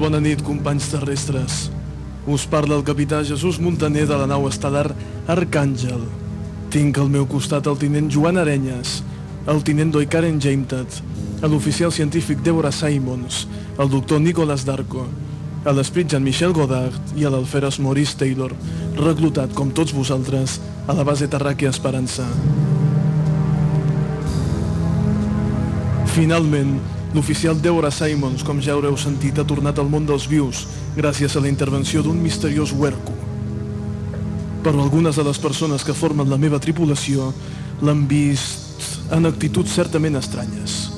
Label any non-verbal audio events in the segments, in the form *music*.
Molt bona nit, companys terrestres. Us parla el capità Jesús Montaner de la nau estel·lar Arcàngel. Tinc al meu costat el tinent Joan Arenyes, el tinent Doikaren Jametat, l'oficial científic Deborah Simons, el doctor Nicolas Darko, l'esprit Jean-Michel Godard i l'alferes Maurice Taylor, reclutat, com tots vosaltres, a la base Terràquia Esperança. Finalment, l'oficial Deborah Simons, com ja haureu sentit, ha tornat al món dels vius gràcies a la intervenció d'un misteriós huerco. Però algunes de les persones que formen la meva tripulació l'han vist en actituds certament estranyes.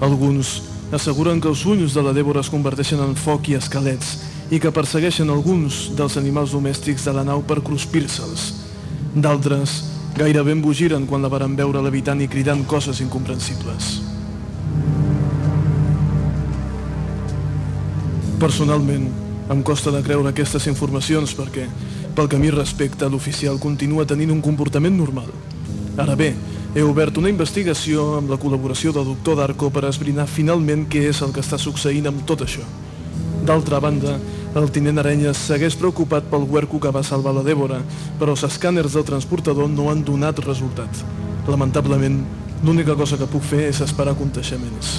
Alguns asseguren que els ulls de la Débora es converteixen en foc i esquelets i que persegueixen alguns dels animals domèstics de la nau per cruspir-se'ls. D'altres gairebé embogiren quan la varen veure levitant i cridant coses incomprensibles. Personalment, em costa de creure aquestes informacions perquè, pel que a mi respecta, l'oficial continua tenint un comportament normal. Ara bé, he obert una investigació amb la col·laboració del doctor Darko per esbrinar finalment què és el que està succeint amb tot això. D'altra banda, el tinent Arenyes segueix preocupat pel huerco que va salvar la Débora, però els escàners del transportador no han donat resultat. Lamentablement, l'única cosa que puc fer és esperar contaixements.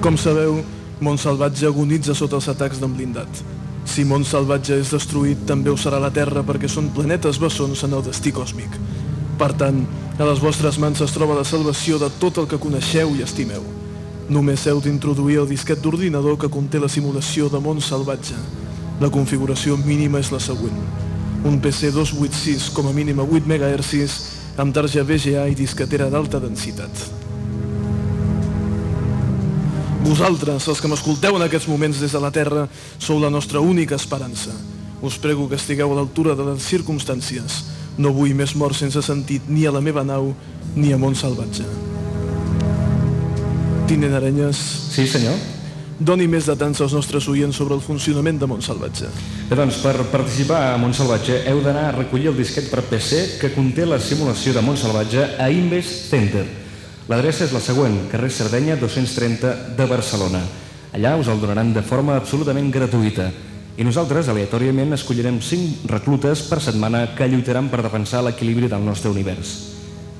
Com sabeu, Montsalvatge agonitza sota els atacs d'en blindat. Si Montsalvatge és destruït, també ho serà la Terra perquè són planetes bessons en el destí còsmic. Per tant, a les vostres mans es troba la salvació de tot el que coneixeu i estimeu. Només heu d'introduir el disquet d'ordinador que conté la simulació de món salvatge. La configuració mínima és la següent. Un PC 286 com a mínim a 8 MHz amb tarja VGA i disquetera d'alta densitat. Vosaltres, els que m'escolteu en aquests moments des de la Terra, sou la nostra única esperança. Us prego que estigueu a l'altura de les circumstàncies. No vull més morts sense sentit ni a la meva nau ni a món salvatge. Tinent Arenyes, Sí, senyor. doni més detalls als nostres oients sobre el funcionament de món salvatge. Bé, doncs, per participar a Montsalvatge heu d'anar a recollir el disquet per PC que conté la simulació de Montsalvatge a Invest Center. L'adreça és la següent, carrer Sardenya 230 de Barcelona. Allà us el donaran de forma absolutament gratuïta. I nosaltres, aleatòriament, escollirem 5 reclutes per setmana que lluitaran per defensar l'equilibri del nostre univers.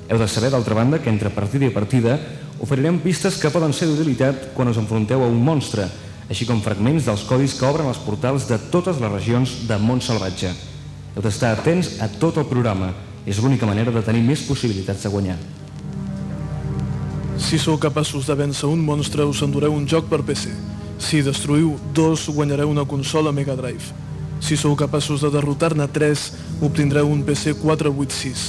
Heu de saber, d'altra banda, que entre partida i partida oferirem pistes que poden ser d'utilitat quan us enfronteu a un monstre, així com fragments dels codis que obren els portals de totes les regions de món salvatge. Heu d'estar atents a tot el programa. És l'única manera de tenir més possibilitats de guanyar. Si sou capaços de vèncer un monstre, us endureu un joc per PC. Si destruïu dos, guanyareu una consola Mega Drive. Si sou capaços de derrotar-ne tres, obtindreu un PC 486.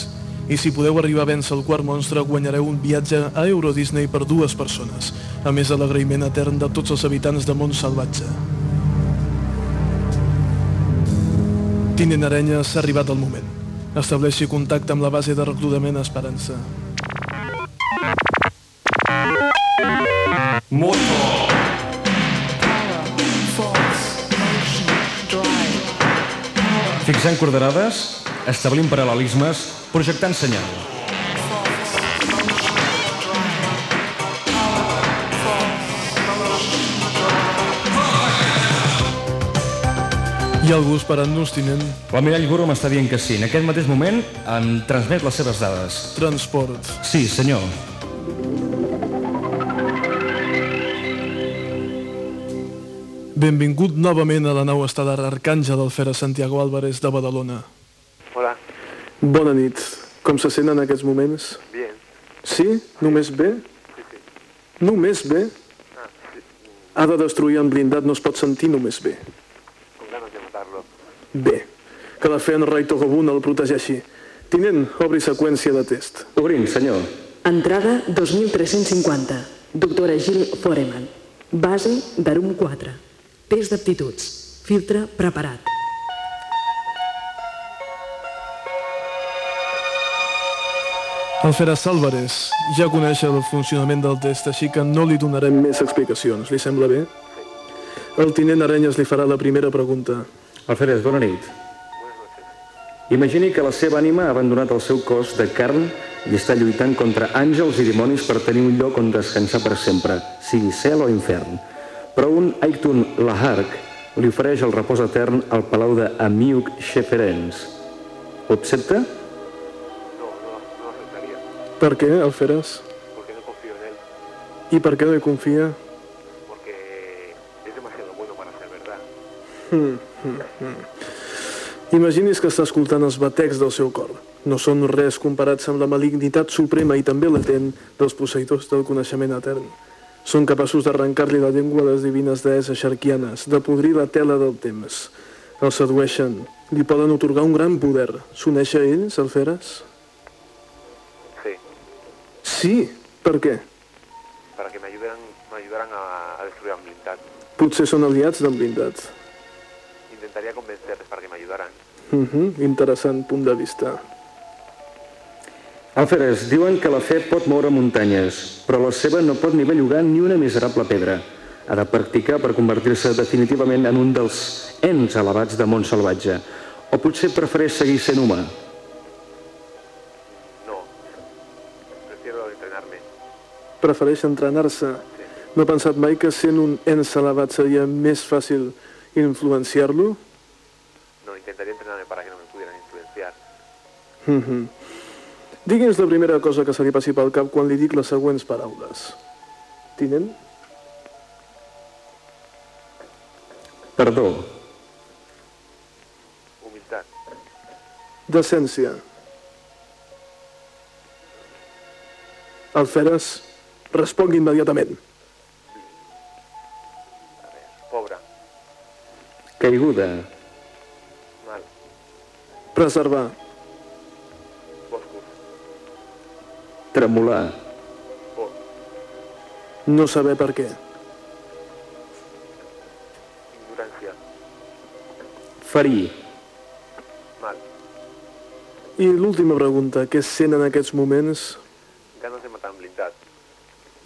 I si podeu arribar a vèncer el quart monstre, guanyareu un viatge a Euro Disney per dues persones, a més de l'agraïment etern de tots els habitants de Mont Salvatge. Tinent Arenya, s'ha arribat el moment. Estableixi contacte amb la base de reclutament Esperança. Fixant coordenades, establint paral·lelismes, projectant senyal. Ha algú esperant-nos, tinent? L'almirall Guru m'està dient que sí. En aquest mateix moment em transmet les seves dades. Transport. Sí, senyor. Benvingut novament a la nau estel·lar Arcàngel del Fera Santiago Álvarez de Badalona. Hola. Bona nit. Com se sent en aquests moments? Bien. Sí? Només bé? Sí, sí. Només bé? Ah, sí. Ha de destruir en blindat, no es pot sentir només bé. Con ganas de matarlo. Bé. Que la fe en Rai Togobun el protegeixi. Tinent, obri seqüència de test. Obrint, senyor. Entrada 2350. Doctora Gil Foreman. Base d'Arum 4. Test d'aptituds. Filtre preparat. El Feras Álvarez ja coneix el funcionament del test, així que no li donarem més explicacions. Li sembla bé? El tinent Arenyes li farà la primera pregunta. Alferes, bona nit. Imagini que la seva ànima ha abandonat el seu cos de carn i està lluitant contra àngels i dimonis per tenir un lloc on descansar per sempre, sigui cel o infern. Però un Aiktun Lahark li ofereix el repòs etern al palau de Amiuk Sheferens. Ho accepta? No, no, no lo aceptaría, Per què, Alferes? porque no confío en él, I per què no hi confia? porque es demasiado bueno para ser verdad. Imagini's que està escoltant els batecs del seu cor. No són res comparats amb la malignitat suprema i també latent dels posseïdors del coneixement etern. Són capaços d'arrencar-li la llengua a les divines deeses xarquianes, de podrir la tela del temps. El sedueixen, li poden otorgar un gran poder. S'uneix a ells, Alferes? Sí, Sí, per què? me ayudaran a, a destruir a un blindad. Potser són aliats del blindat. Intentaría convencerles me ayudaran. Uh -huh, interessant punt de vista. Alferes, diuen que la fe pot moure muntanyes, però la seva no pot ni bellugar ni una miserable pedra. Ha de practicar per convertir-se definitivament en un dels ens elevats de món salvatge. O potser prefereix seguir sent humà. No, prefiero entrenarme. Prefereix entrenar-se. No ha pensat mai que sent un ens elevat seria més fàcil influenciar-lo? No, intentaría entrenarme para que no me pudieran influenciar. Mhm. Digui'ns la primera cosa que se li passi pel cap quan li dic les següents paraules. Tinent? Perdó, Humildad, Decència. Alferes, respongui immediatament. pobre, caiguda, mal, Preservar. Tremolar, No saber per què. ignorancia, ferir, mal, I l'última pregunta, què sent en aquests moments? ganas de matar un blindad.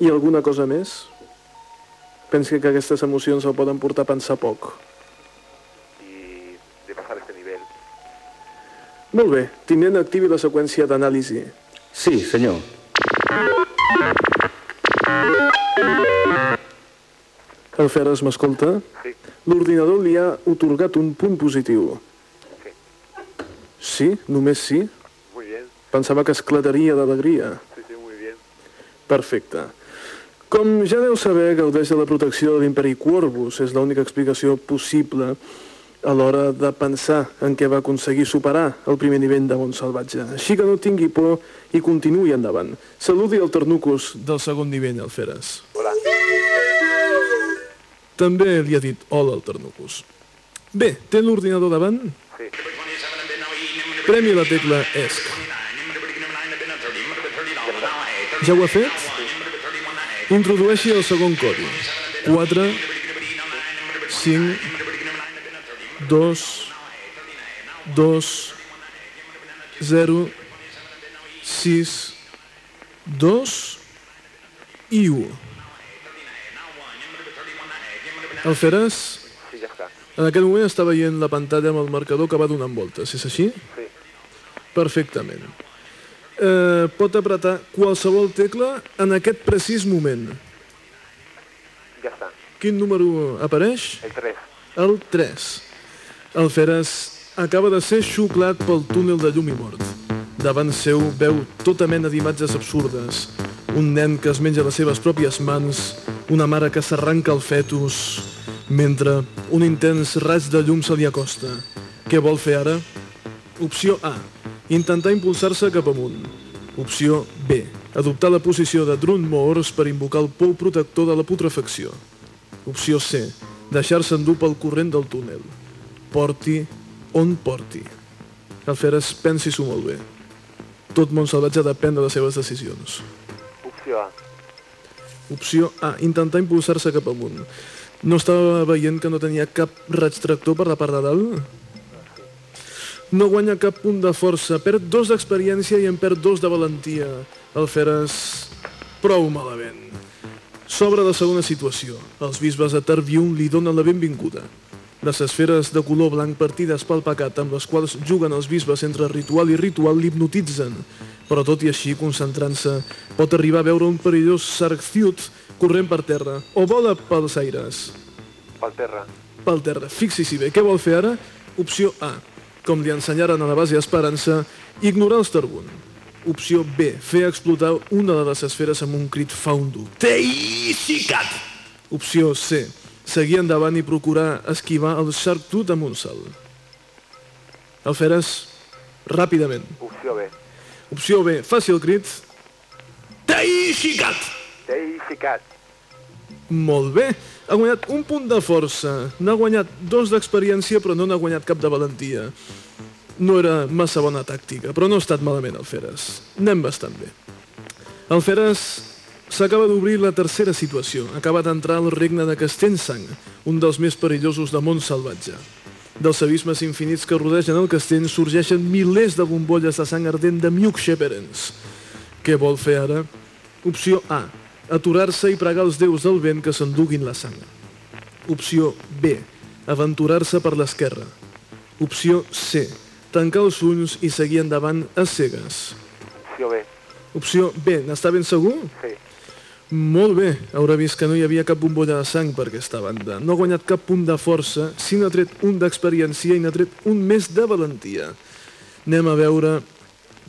I alguna cosa més? Pensi que aquestes emocions el poden portar a pensar poc. y de pasar este nivel. Molt bé, tinent, activi la seqüència d'anàlisi. Sí, senyor. Alferes, m'escolta? Sí, L'ordinador li ha otorgat un punt positiu. sí, Sí? Només sí? muy bien, Pensava que esclataria d'alegria. sí, sí, muy bien. Perfecte. Com ja deu saber, gaudeix de la protecció de l'imperi Corvus. És l'única explicació possible a l'hora de pensar en què va aconseguir superar el primer nivell de món salvatge. Així que no tingui por i continuï endavant. Saludi el Ternucus del segon nivell, Alferes. Hola, També li ha dit hola al Ternucus. Bé, té l'ordinador davant? sí, Premi la tecla ESC. Ja ho ha fet? Introdueixi el segon codi. 4, 5, 2, 2, 0, 6, 2 i 1. Alferes, sí, ya está. en aquest moment està veient la pantalla amb el marcador que va donant voltes, és així? Sí, Perfectament. Eh, pot apretar qualsevol tecla en aquest precís moment. ya está. Quin número apareix? El 3. El 3. El Feres acaba de ser xuclat pel túnel de llum i mort. Davant seu veu tota mena d'imatges absurdes. Un nen que es menja les seves pròpies mans, una mare que s'arranca el fetus, mentre un intens raig de llum se li acosta. Què vol fer ara? Opció A. Intentar impulsar-se cap amunt. Opció B. Adoptar la posició de Drun Moors per invocar el pou protector de la putrefacció. Opció C. Deixar-se endur pel corrent del túnel. Porti on porti. Alferes, pensi-s'ho molt bé. Tot món salvatge depèn de les seves decisions. Opció A. Opció A. Intentar impulsar-se cap amunt. No estava veient que no tenia cap raig tractor per la part de dalt? No guanya cap punt de força, perd dos d'experiència i en perd dos de valentia. El Feres prou malament. S'obre la segona situació. Els bisbes de Tarvium li donen la benvinguda. Les esferes de color blanc partides pel pecat amb les quals juguen els bisbes entre ritual i ritual l'hipnotitzen, però tot i així, concentrant-se, pot arribar a veure un perillós sarcciut corrent per terra o vola pels aires. Pel terra. Pel terra. Fixi-s'hi bé, què vol fer ara? Opció A, com li ensenyaren a la base Esperança, ignorar els Tarbun. Opció B, fer explotar una de les esferes amb un crit faundo. Teixicat! Opció C, seguir endavant i procurar esquivar el Shark Tooth amb un salt. Alferes, ràpidament. Opció B. Opció B, faci el crit. Teixicat! T'he ficat. Molt bé. Ha guanyat un punt de força. N'ha guanyat dos d'experiència, però no n'ha guanyat cap de valentia. No era massa bona tàctica, però no ha estat malament el Feres. Anem bastant bé. El Feres s'acaba d'obrir la tercera situació. Acaba d'entrar al regne de Castellsang, un dels més perillosos de món salvatge. Dels abismes infinits que rodegen el castell sorgeixen milers de bombolles de sang ardent de Miuk Sheperens. Què vol fer ara? Opció A aturar-se i pregar als déus del vent que s'enduguin la sang. Opció B. Aventurar-se per l'esquerra. Opció C. Tancar els ulls i seguir endavant a cegues. Opció B. Opció B. N'està ben segur? Sí. Molt bé. Haurà vist que no hi havia cap bombolla de sang per aquesta banda. No ha guanyat cap punt de força, si n'ha tret un d'experiència i n'ha tret un més de valentia. Anem a veure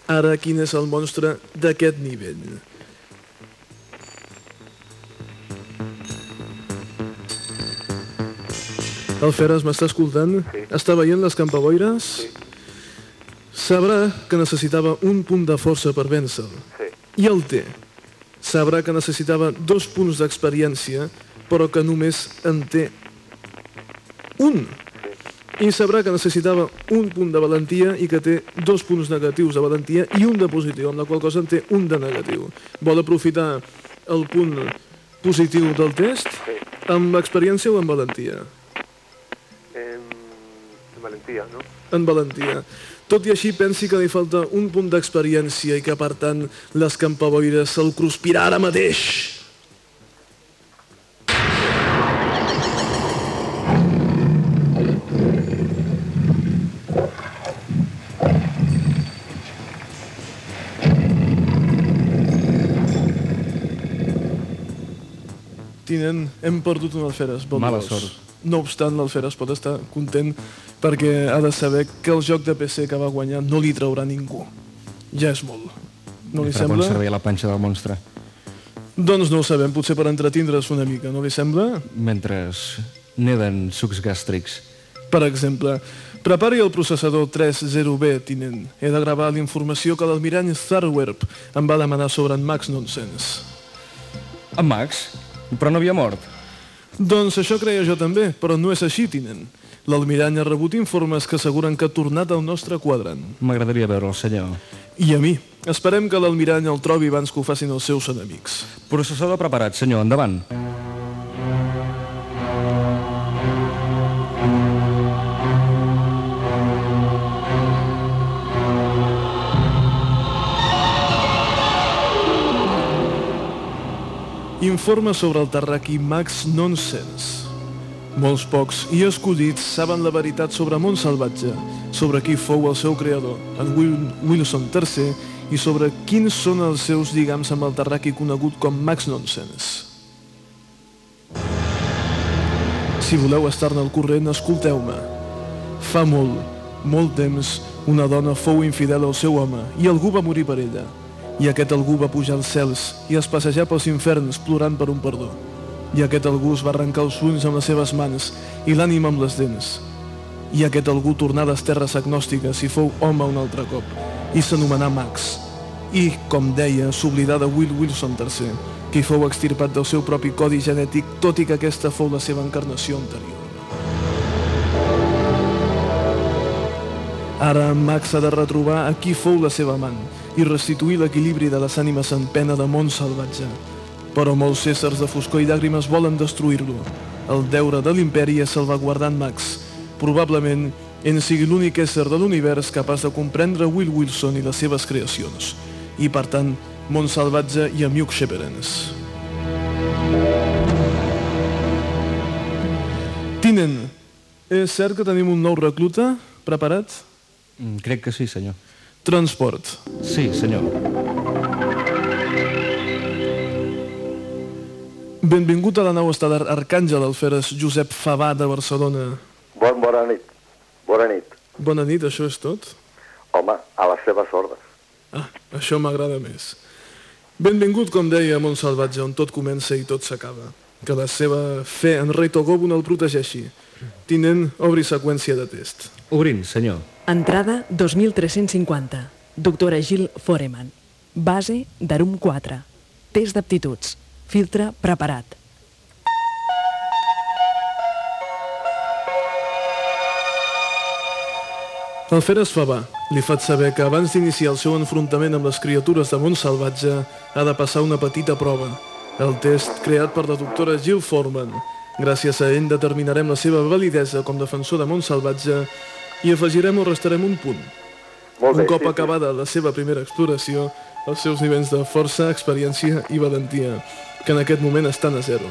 ara quin és el monstre d'aquest nivell. El Feres m'està escoltant? Sí. Està veient les campaboires? Sí. Sabrà que necessitava un punt de força per vèncer-lo. Sí. I el té. Sabrà que necessitava dos punts d'experiència, però que només en té un. I sabrà que necessitava un punt de valentia i que té dos punts negatius de valentia i un de positiu, amb la qual cosa en té un de negatiu. Vol aprofitar el punt positiu del test amb experiència o amb valentia? Em... Valentia, no? en valentia. Tot i així pensi que li falta un punt d'experiència i que, per tant, les campaboires se'l cruspirà ara mateix. Tinent, hem perdut un alferes. Bon Mala gos. sort. No obstant, l'alferes pot estar content perquè ha de saber que el joc de PC que va guanyar no li traurà ningú. Ja és molt. No li bon sembla? servei a la panxa del monstre. Doncs no ho sabem, potser per entretindre's una mica, no li sembla? Mentre neden sucs gàstrics. Per exemple, prepari el processador 30B, tinent. He de gravar la informació que l'almirall Tharwerp em va demanar sobre en Max Nonsense. En Max? Però no havia mort. Doncs això creia jo també, però no és així, tinent. L'almirall ha rebut informes que asseguren que ha tornat al nostre quadrant. M'agradaria veure el senyor. I a mi. Esperem que l'almirall el trobi abans que ho facin els seus enemics. Processador preparat, senyor. Endavant. Informe sobre el terraqui Max Nonsense. Molts pocs i escollits saben la veritat sobre Mont Salvatge, sobre qui fou el seu creador, en Will Wilson III, i sobre quins són els seus lligams amb el terraqui conegut com Max Nonsense. Si voleu estar-ne al corrent, escolteu-me. Fa molt, molt temps, una dona fou infidel al seu home i algú va morir per ella. I aquest algú va pujar als cels i es passejar pels inferns plorant per un perdó. I aquest algú es va arrencar els ulls amb les seves mans i l'ànima amb les dents. I aquest algú tornà a les terres agnòstiques i fou home un altre cop i s'anomenà Max. I, com deia, s'oblidà de Will Wilson III, qui fou extirpat del seu propi codi genètic, tot i que aquesta fou la seva encarnació anterior. Ara Max ha de retrobar a qui fou la seva amant i restituir l'equilibri de les ànimes en pena de món salvatge. Però molts éssers de foscor i llàgrimes volen destruir-lo. El deure de l'imperi és salvaguardar en Max. Probablement, ell sigui l'únic ésser de l'univers capaç de comprendre Will Wilson i les seves creacions. I, per tant, món salvatge i Amiuk Sheperens. Tinent, és cert que tenim un nou recluta preparat? Mm, Crec que sí, senyor. Transport. Sí, senyor. Benvingut a la nau estel·lar Arcàngel, alferes Josep Favà de Barcelona. Bon, bona nit. Bona nit. Bona nit, això és tot? Home, a les seves ordres. Ah, això m'agrada més. Benvingut, com deia, a Montsalvatge, on tot comença i tot s'acaba. Que la seva fe en rei Togobun el protegeixi. Tinent, obri seqüència de test. Obrint, senyor. Entrada 2350. Doctora Gil Foreman. Base d'Arum 4. Test d'aptituds. Filtre preparat. El Feres Favà li faig saber que abans d'iniciar el seu enfrontament amb les criatures de Montsalvatge ha de passar una petita prova. El test creat per la doctora Jill Foreman. Gràcies a ell determinarem la seva validesa com defensor de Montsalvatge i afegirem o restarem un punt. Molt bé, Un cop sí, sí. acabada la seva primera exploració, els seus nivells de força, experiència i valentia, que en aquest moment estan a zero.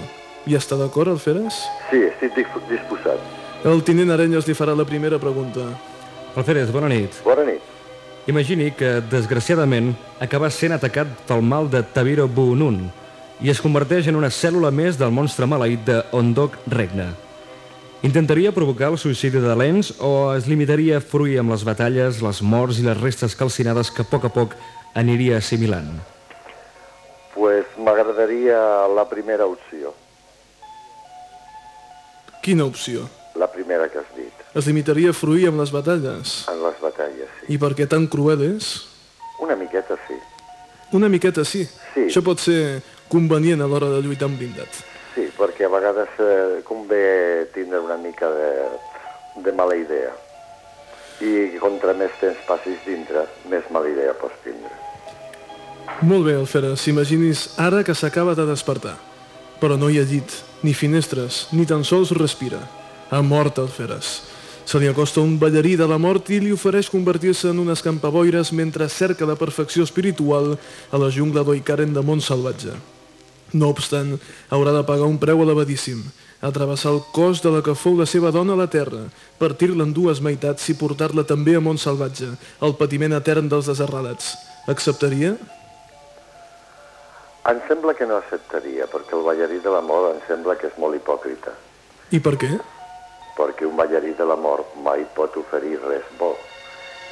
I està d'acord, el Feres? Sí, estic dis- disposat. El tinent Arenyes li farà la primera pregunta. Alferes, bona nit. Bona nit. Imagini que, desgraciadament, acaba sent atacat pel mal de Tabiro Bunun i es converteix en una cèl·lula més del monstre maleït de Ondok Regna. Intentaria provocar el suïcidi de Lens o es limitaria a fruir amb les batalles, les morts i les restes calcinades que a poc a poc aniria assimilant? Pues m'agradaria la primera opció, Quina opció? la primera que has dit, Es limitaria a fruir amb les batalles. en les batalles, sí. I per què tan cruel és? Una miqueta sí. Una miqueta sí. Sí. Això pot ser convenient a l'hora de lluitar amb blindat. Sí, perquè a vegades eh, convé tindre una mica de, de mala idea. I contra més temps passis dintre, més mala idea pots tindre. Molt bé, Alferes, imaginis ara que s'acaba de despertar. Però no hi ha llit, ni finestres, ni tan sols respira. Ha mort, Alferes. Se li acosta un ballarí de la mort i li ofereix convertir-se en un escampaboires mentre cerca la perfecció espiritual a la jungla d'Oikaren de Montsalvatge. No obstant, haurà de pagar un preu elevadíssim, atrevessar el cos de la que fou la seva dona a la terra, partir-la en dues meitats i portar-la també a Montsalvatge, el patiment etern dels desarrelats. Acceptaria? Em sembla que no acceptaria, perquè el ballarí de la mort em sembla que és molt hipòcrita. I per què? perquè un ballarí de la mort mai pot oferir res bo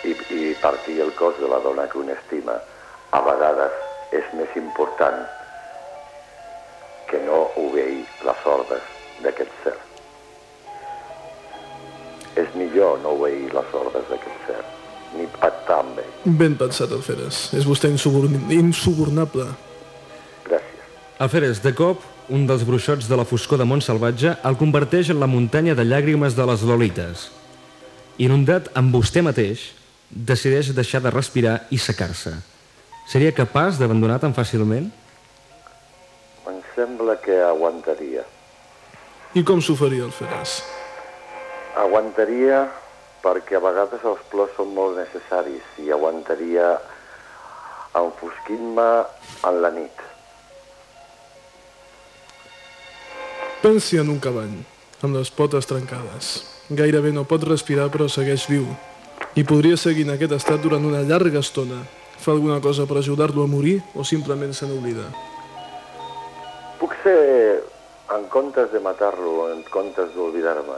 i, i partir el cos de la dona que un estima a vegades és més important que no obeir les ordres d'aquest ser. És millor no obeir les ordres d'aquest ser, ni pactar amb ell. Ben pensat, Alferes. És vostè insuborn... insubornable. Alferes, de cop, un dels bruixots de la foscor de Montsalvatge el converteix en la muntanya de llàgrimes de les Lolites. Inundat amb vostè mateix, decideix deixar de respirar i secar-se. Seria capaç d'abandonar tan fàcilment? Em sembla que aguantaria. I com s'ho faria, Alferes? Aguantaria perquè a vegades els plors són molt necessaris i aguantaria enfosquint-me en la nit. Pensi en un cavall, amb les potes trencades. Gairebé no pot respirar, però segueix viu. I podria seguir en aquest estat durant una llarga estona. Fa alguna cosa per ajudar-lo a morir o simplement se n'oblida? Puc ser, en comptes de matar-lo, en comptes d'oblidar-me,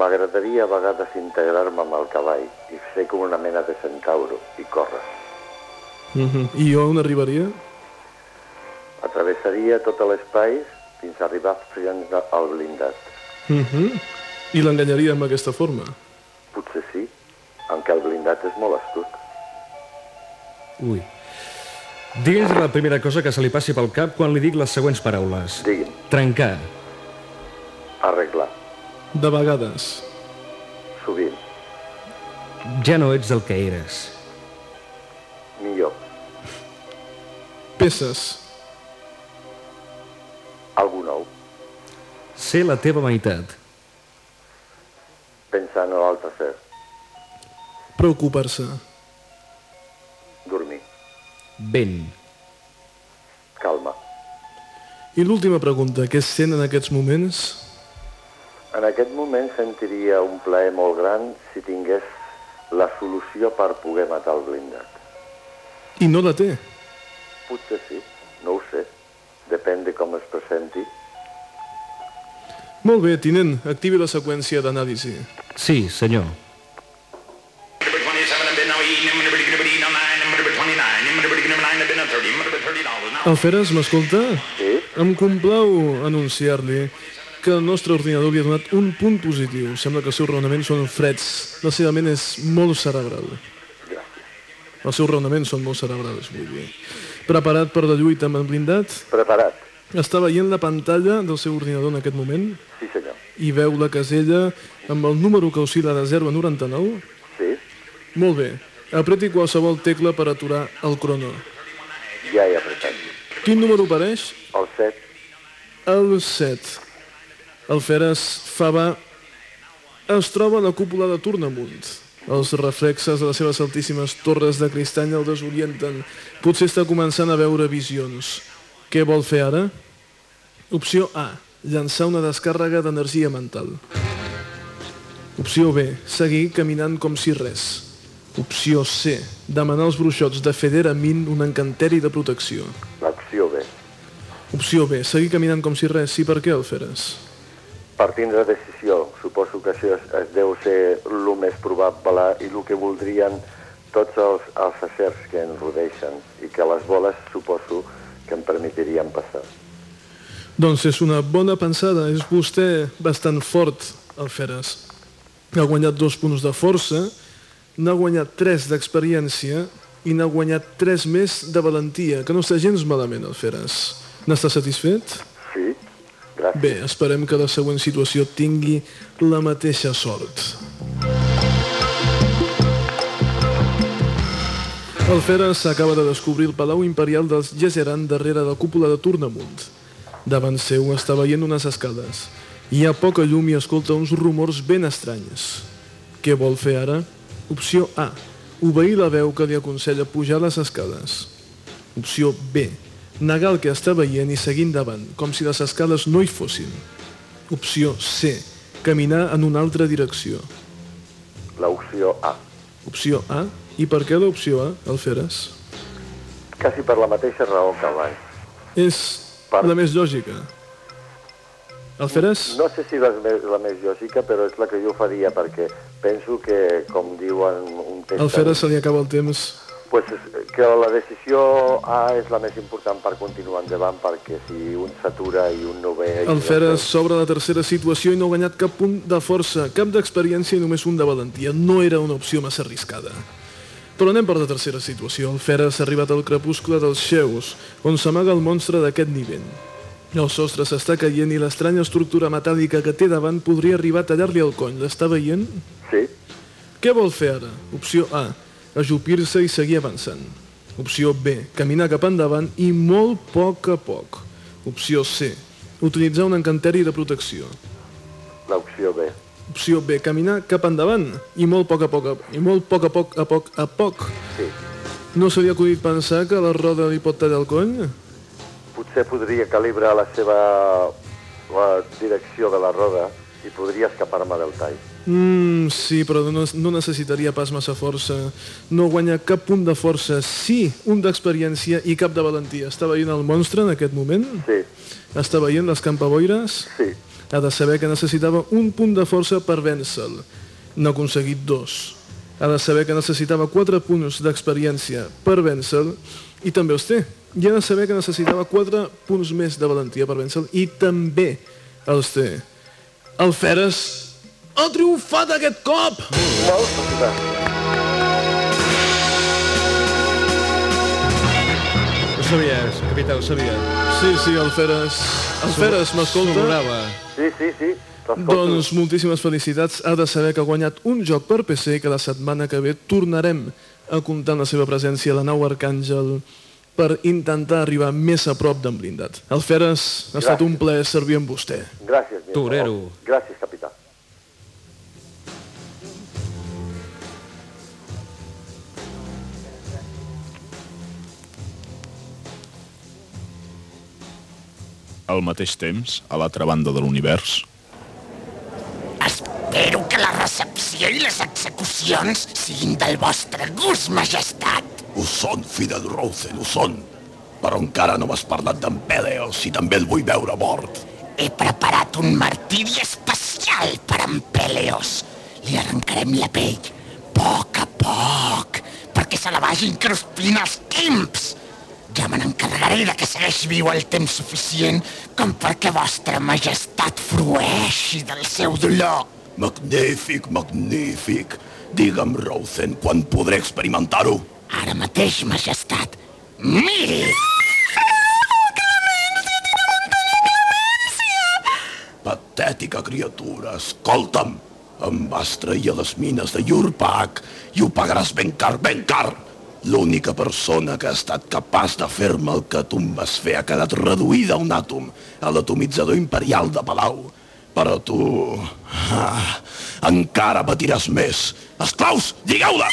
m'agradaria a vegades integrar-me amb el cavall i ser com una mena de centauro i córrer. Uh -huh. I jo on arribaria? Atravessaria tot l'espai fins a arribar fins al blindat. Uh -huh. I l'enganyaria amb aquesta forma? Potser sí, aunque el blindat és molt astut. Ui. Digui'ns la primera cosa que se li passi pel cap quan li dic les següents paraules. Digui'm, Trencar, arreglar, De vegades. sovint, ja no ets el que eres. millor, Peces. Algú nou, Ser la teva meitat. pensar en l'altre ser, Preocupar-se. dormir, Vent. calma. I l'última pregunta, què sent en aquests moments? En aquest moment sentiria un plaer molt gran si tingués la solució per poder matar el blindat. I no la té. Potser sí, no ho sé. Depèn de com es presenti. Molt bé, tinent, activi la seqüència d'anàlisi. Sí, senyor. Number 27 have been now eaten, number 29, number 29, number 29 have been a 30, number 30 dollars. Now, Alferes, m'escolta? Sí? Em complau anunciar-li que el nostre ordinador li ha donat un punt positiu. Sembla que els seus raonaments són freds. La seva ment és molt cerebral. Els seus raonaments són molt cerebrals, vull dir. Preparat per la lluita amb el blindat? Preparat? Està veient la pantalla del seu ordinador en aquest moment Sí, senyor. i veu la casella amb el número que oscil·la de 0 a 99? Sí? Molt bé. Apreti qualsevol tecla per aturar el crono. Ja he apretat. Quin número apareix? El 7. El 7. El Feres Fava es troba a la cúpula de Tornamunt. Els reflexes de les seves altíssimes torres de cristany el desorienten. Potser està començant a veure visions. Què vol fer ara? Opció A. Llançar una descàrrega d'energia mental. Opció B. Seguir caminant com si res. Opció C. Demanar als bruixots de Federa Min un encanteri de protecció. L'opció B. Opció B. Seguir caminant com si res. Sí, per què el feres? Per tindre decisió, suposo que això es, es deu ser el més probable i el que voldrien tots els, els acers que ens rodeixen i que les boles suposo que em permetirien passar. Doncs és una bona pensada. És vostè bastant fort, el Feres. Ha guanyat dos punts de força, n'ha guanyat tres d'experiència i n'ha guanyat tres més de valentia, que no està gens malament, el Feres. N'està satisfet? Gràcies. Bé, esperem que la següent situació tingui la mateixa sort. El Feres acaba de descobrir el Palau Imperial dels Gesseran darrere la cúpula de Tornamunt. Davant seu està veient unes escales. Hi ha poca llum i escolta uns rumors ben estranys. Què vol fer ara? Opció A. Obeir la veu que li aconsella pujar les escales. Opció B. Negar el que està veient i seguir endavant, com si les escales no hi fossin. Opció C. Caminar en una altra direcció. L'opció A. Opció A. I per què l'opció A, Alferes? Quasi per la mateixa raó que abans. És Per- la més lògica. Alferes? No sé si la, la més lògica, però és la que jo faria, perquè penso que, com diuen un text... Alferes se li acaba el temps. Pues, és- que la decisió A és la més important per continuar endavant, perquè si un s'atura i un no ve... El sé- s'obre la tercera situació i no ha guanyat cap punt de força, cap d'experiència i només un de valentia. No era una opció massa arriscada. Però anem per la tercera situació. El Feres ha arribat al crepuscle dels Xeus, on s'amaga el monstre d'aquest nivell. El sostre s'està caient i l'estranya estructura metàl·lica que té davant podria arribar a tallar-li el cony. L'està veient? Sí? Què vol fer ara? Opció A. Ajupir-se i seguir avançant. Opció B. Caminar cap endavant i molt poc a poc. Opció C. Utilitzar un encanteri de protecció. L'opció B. Opció B. Caminar cap endavant i molt a poc a poc a, i molt a poc a poc a poc a poc. Sí. No ha acudit pensar que la roda li pot tallar el cony? Potser podria calibrar la seva la direcció de la roda i podria escapar-me del tall. Mm, sí, però no, no necessitaria pas massa força. No guanya cap punt de força, sí, un d'experiència i cap de valentia. Està veient el monstre en aquest moment? Sí, Està veient les campaboires? sí. Ha de saber que necessitava un punt de força per vèncer-lo. N'ha aconseguit dos. Ha de saber que necessitava quatre punts d'experiència per vèncer-lo i també els té. I ha de saber que necessitava quatre punts més de valentia per vèncer-lo i també els té. El Feres ha triomfat aquest cop! Molt bé. Ho sabies, capità, ho sabia. Sí, sí, el Feres... El Feres, m'escolta? Sí, sí, sí. Doncs moltíssimes felicitats. Ha de saber que ha guanyat un joc per PC i que la setmana que ve tornarem a comptar amb la seva presència a la nau Arcàngel per intentar arribar més a prop d'en Blindat. El Feres, ha estat un plaer servir amb vostè. Gràcies, mi Torero. Gràcies, capità. Al mateix temps, a l'altra banda de l'univers, Es Espero que la recepció i les execucions siguin del vostre gust, majestat. Ho són, Fidel Rosen, ho són. Però encara no m'has parlat d'en Peleos i també el vull veure mort. He preparat un martiri especial per en Peleos. Li arrencarem la pell, poc a poc, perquè se la vagin cruspint els temps. Ja me n'encarregaré de que segueix viu el temps suficient com perquè vostra majestat frueixi del seu dolor. Magnífic, magnífic. Digue'm, Rosen, quan podré experimentar-ho? Ara mateix, majestat. Miri! Patètica criatura, escolta'm. Em vas trair a les mines de Yurpak i ho pagaràs ben car, ben car. L'única persona que ha estat capaç de fer-me el que tu em vas fer ha quedat reduïda a un àtom, a l'atomitzador imperial de Palau. Però tu... Ah, encara patiràs més. Esclaus, lligueu-la!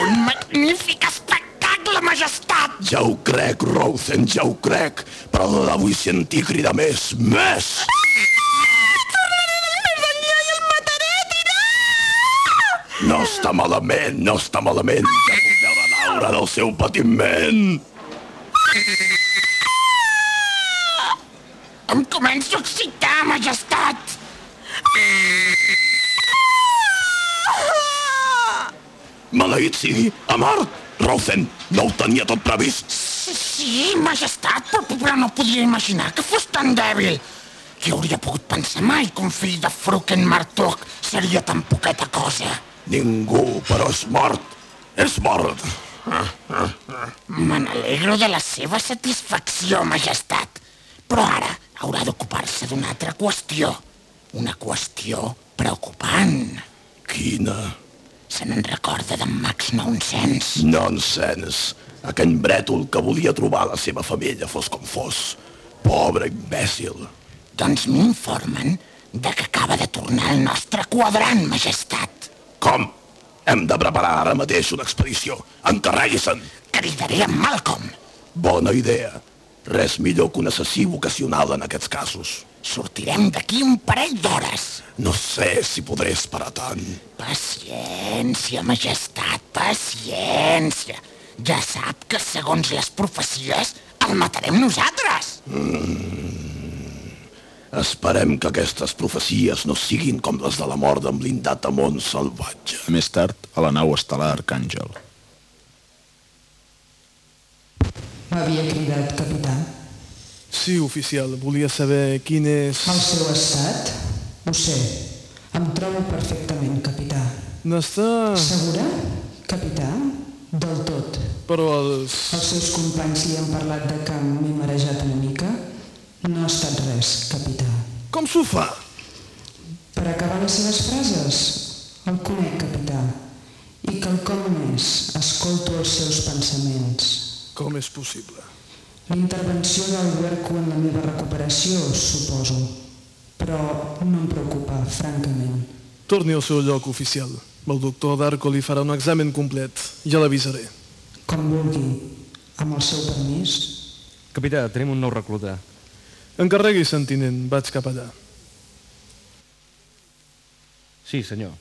Un magnífic espectacle, majestat! Ja ho crec, Rosen, ja ho crec, però no la vull sentir cridar més, més! No està malament, no està malament. Ja puc veure l'aura del seu patiment. Em començo a excitar, majestat! Maleït sigui, a mort! Rosen, no ho tenia tot previst. Sí, sí, majestat, però, però no podia imaginar que fos tan dèbil. Qui hauria pogut pensar mai que un fill de Fruken Martok seria tan poqueta cosa? Ningú, però és mort. És mort. Me n'alegro de la seva satisfacció, majestat. Però ara haurà d'ocupar-se d'una altra qüestió. Una qüestió preocupant. Quina? Se n'en recorda d'en Max Nonsens? Nonsens. Aquell brètol que volia trobar la seva família, fos com fos. Pobre imbècil. Doncs m'informen de que acaba de tornar al nostre quadrant, majestat. Com? Hem de preparar ara mateix una expedició. Encarregui-se'n. Cridaré en Malcolm. Bona idea. Res millor que un assassí vocacional en aquests casos. Sortirem d'aquí un parell d'hores. No sé si podré esperar tant. Paciència, majestat, paciència. Ja sap que, segons les profecies, el matarem nosaltres. Esperem que aquestes profecies no siguin com les de la mort d'en blindat a món salvatge. Més tard, a la nau estel·lar Arcàngel. M'havia cridat, capità. Sí, oficial, volia saber quin és... El seu estat? Ho sé. Em trobo perfectament, capità. N'està... Segura, capità? Del tot. Però els... Els seus companys li han parlat de que m'he marejat una mica? No ha estat res, capità. Com s'ho fa? Per acabar les seves frases, el conec, capità. I quelcom més, escolto els seus pensaments. Com és possible? L'intervenció del Huerco en la meva recuperació, suposo. Però no em preocupa, francament. Torni al seu lloc oficial. El doctor Darko li farà un examen complet. Ja l'avisaré. Com vulgui. Amb el seu permís. Capità, tenim un nou recluta. Encarregui, sentinent. Vaig cap allà. Sí, senyor.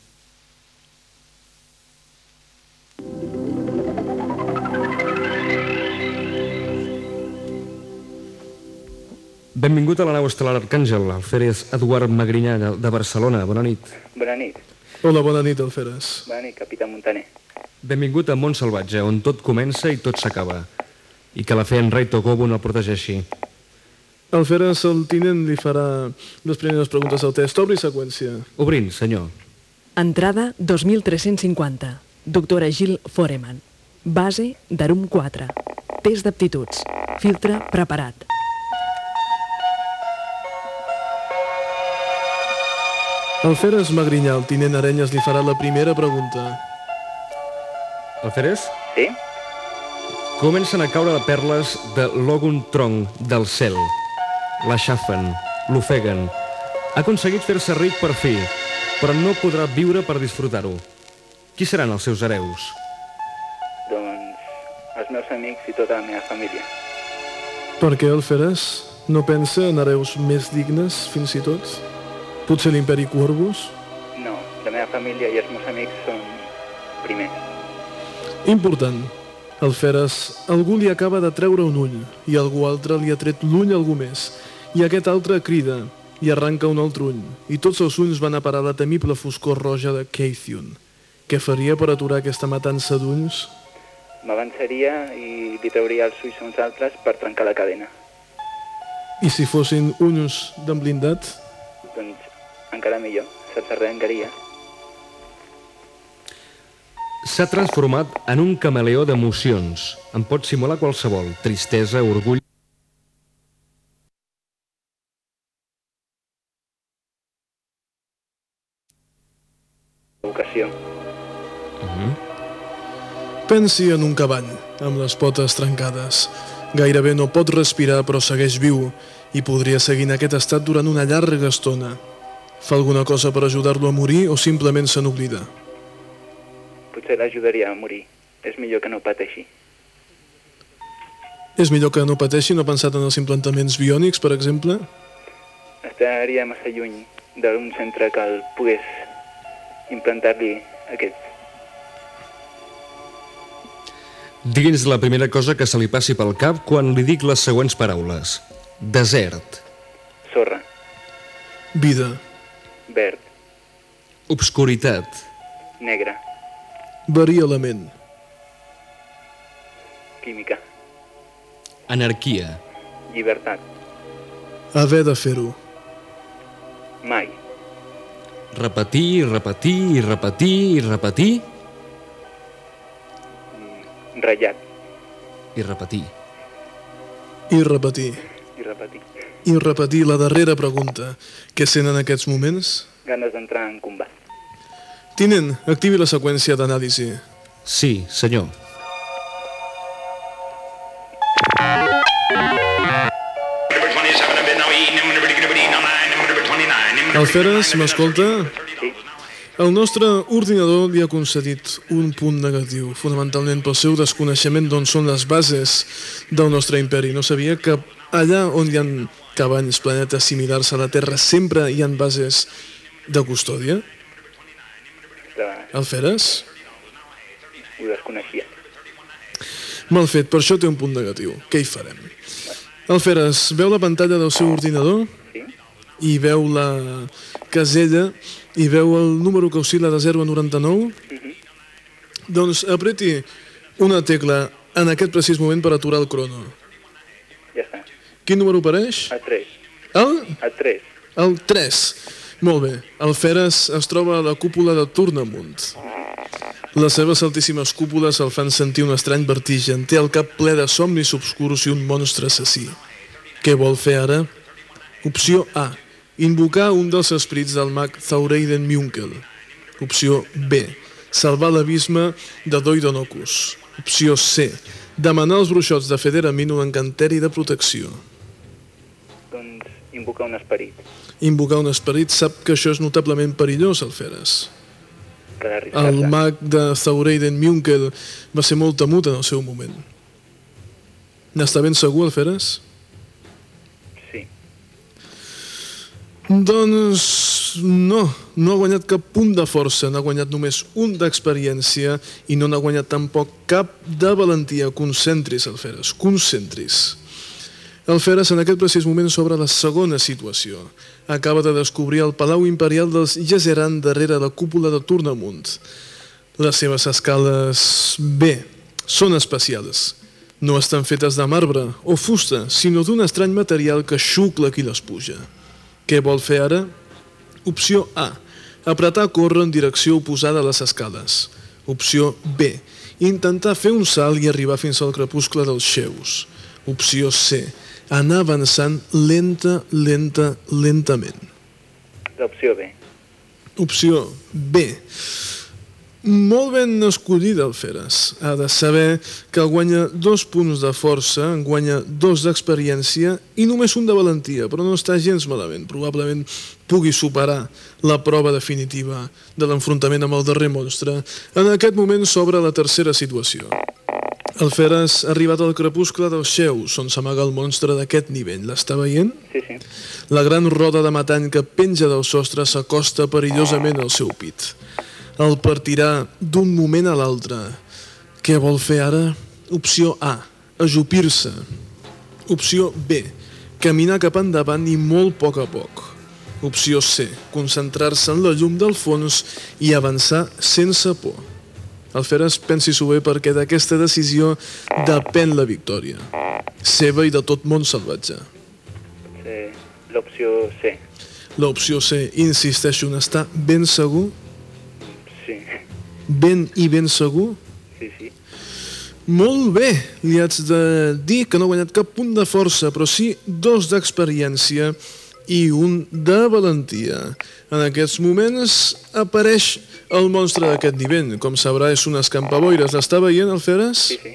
Benvingut a la nau estel·lar Arcàngel, Alférez Eduard Magrinyà, de Barcelona. Bona nit. Bona nit. Hola, bona nit, Alferes. Bona nit, capità Montaner. Benvingut a Mont Salvatge, on tot comença i tot s'acaba. I que la fe en rei Togobo no el protegeixi. Alferes, el tinent li farà les primeres preguntes al test. Obri seqüència. Obrint, senyor. Entrada 2350. Doctora Gil Foreman. Base d'Arum 4. Test d'aptituds. Filtre preparat. Alferes Magrinyà, el tinent Arenyes li farà la primera pregunta. Alferes? Sí? Comencen a caure perles de l'Ogun Tronc del cel. L'aixafen, l'ofeguen. Ha aconseguit fer-se ric per fi, però no podrà viure per disfrutar-ho. Qui seran els seus hereus? Doncs els meus amics i tota la meva família. Per què, Alferes? No pensa en hereus més dignes, fins i tot? Potser l'imperi Corvus? No, la meva família i els meus amics són primers. Important. El Feres, algú li acaba de treure un ull i algú altre li ha tret l'ull a algú més. I aquest altre crida i arranca un altre ull i tots els ulls van a parar la temible foscor roja de Keithion. Què faria per aturar aquesta matança d'ulls? M'avançaria i li trauria els ulls a uns altres per trencar la cadena. I si fossin ulls d'en blindat? Doncs encara millor, se'ls arrencaria. S'ha transformat en un camaleó d'emocions. En pot simular qualsevol, tristesa, orgull... Vocació. Pensi en un cavall, amb les potes trencades. Gairebé no pot respirar, però segueix viu i podria seguir en aquest estat durant una llarga estona. Fa alguna cosa per ajudar-lo a morir o simplement se n'oblida? Potser l'ajudaria a morir. És millor que no pateixi. És millor que no pateixi, no ha pensat en els implantaments biònics, per exemple? Estaria massa lluny d'un centre que el pogués implantar-li aquests. Digui'ns la primera cosa que se li passi pel cap quan li dic les següents paraules. Desert, Sorra, Vida, verd, obscuritat, negre, verí element, química, anarquia, llibertat, haver de fer-ho, mai, repetir, repetir i repetir i repetir ratllat i repetir. i repetir. i repetir. I repetir la darrera pregunta. Què sent en aquests moments? Ganes d'entrar en combat. Tinent, activi la seqüència d'anàlisi. Sí, senyor. 29. Alferes, m'escolta? El nostre ordinador li ha concedit un punt negatiu, fonamentalment pel seu desconeixement d'on són les bases del nostre imperi. No sabia que allà on hi ha cavalls, planetes similars a la Terra, sempre hi han bases de custòdia? Alferes? Ho desconeixia. Mal fet, per això té un punt negatiu. Què hi farem? Alferes, veu la pantalla del seu ordinador? I veu la casella i veu el número que oscil·la de 0 a 99? Doncs apreti una tecla en aquest precís moment per aturar el crono. Ja està. Quin número apareix? A 3. El? A 3. El 3. Molt bé. El Feres es troba a la cúpula de Tornamunt. Les seves altíssimes cúpules el fan sentir un estrany vertigen. Té el cap ple de somnis obscurs i un monstre assassí. Què vol fer ara? Opció A. Invocar un dels esprits del mag Thaureiden Mjunkel. Opció B. Salvar l'abisme de Doidonocus. Opció C. Demanar als bruixots de Federamin un encanteri de protecció. Doncs invocar un esperit. Invocar un esperit sap que això és notablement perillós, Alferes. Per El mag de Thaureiden Mjunkel va ser molt temut en el seu moment. N'està ben segur, Alferes? Sí. Doncs no, no ha guanyat cap punt de força, n'ha guanyat només un d'experiència i no n'ha guanyat tampoc cap de valentia. Concentris, Alferes, concentris. Alferes en aquest precís moment s'obre la segona situació. Acaba de descobrir el Palau Imperial dels Gesseran darrere la cúpula de Tornamunt. Les seves escales, bé, són especials. No estan fetes de marbre o fusta, sinó d'un estrany material que xucla qui les puja. Què vol fer ara? Opció A. Apretar a córrer en direcció oposada a les escales. Opció B. Intentar fer un salt i arribar fins al crepuscle dels xeus. Opció C. Anar avançant lenta, lenta, lentament. L'opció B. Opció B. Molt ben escollida el Feres. Ha de saber que guanya dos punts de força, en guanya dos d'experiència i només un de valentia, però no està gens malament. Probablement pugui superar la prova definitiva de l'enfrontament amb el darrer monstre. En aquest moment s'obre la tercera situació. El Feres ha arribat al crepuscle dels xeus, on s'amaga el monstre d'aquest nivell. L'està veient? Sí, sí. La gran roda de matany que penja del sostre s'acosta perillosament al seu pit. El partirà d'un moment a l'altre. Què vol fer ara? Opció A. Ajupir-se. Opció B. Caminar cap endavant i molt a poc a poc. Opció C. Concentrar-se en la llum del fons i avançar sense por. El Feres pensi-s'ho bé perquè d'aquesta decisió depèn la victòria. Seva i de tot món salvatge. Potser l'opció C. L'opció C, insisteixo, en estar ben segur, Sí, ben i ben segur. sí, sí. Molt bé, li haig de dir que no ha guanyat cap punt de força, però sí dos d'experiència i un de valentia. En aquests moments apareix el monstre d'aquest nivell. Com sabrà, és un escampaboires. L'està veient, el Feres? Sí, sí.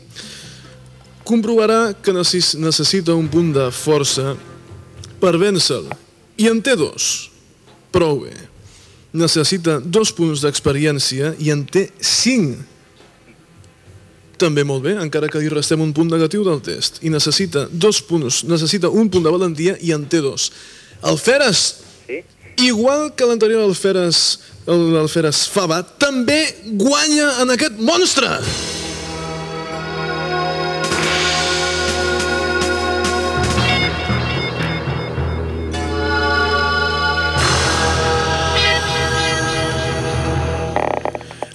Comprovarà que necess- necessita un punt de força per vèncer-lo. I en té dos. Prou bé. Necessita dos punts d'experiència i en té cinc. També molt bé, encara que li restem un punt negatiu del test. I necessita dos punts, necessita un punt de valentia i en té dos. El Feres, Sí? igual que l'anterior Alferes, el Alferes Fava, també guanya en aquest monstre!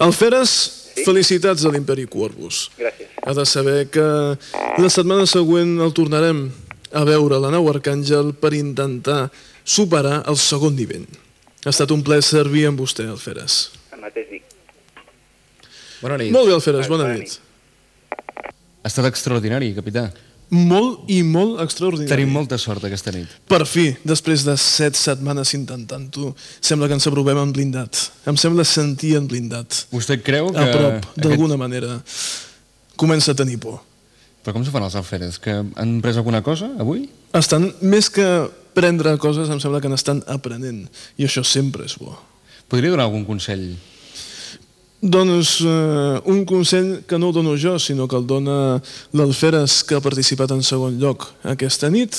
Alferes, felicitats a l'Imperi Corvus. Gràcies. Ha de saber que la setmana següent el tornarem a veure la nau Arcàngel per intentar superar el segon nivell. Ha estat un plaer servir amb vostè, Alferes. El mateix dic. Bona nit. Molt bé, Alferes, bona Bona nit. Ha estat extraordinari, capità. Molt i molt extraordinari. Tenim molta sort aquesta nit. Per fi, després de set setmanes intentant-ho, sembla que ens aprovem en blindat. Em sembla sentir en blindat. Vostè creu que... A prop, aquest- d'alguna manera. Comença a tenir por. Però com se fan els alferes? Que han pres alguna cosa avui? Estan, més que prendre coses, em sembla que n'estan aprenent. I això sempre és bo. Podria donar algun consell? Doncs eh, un consell que no el dono jo, sinó que el dona l'Alferes que ha participat en segon lloc aquesta nit.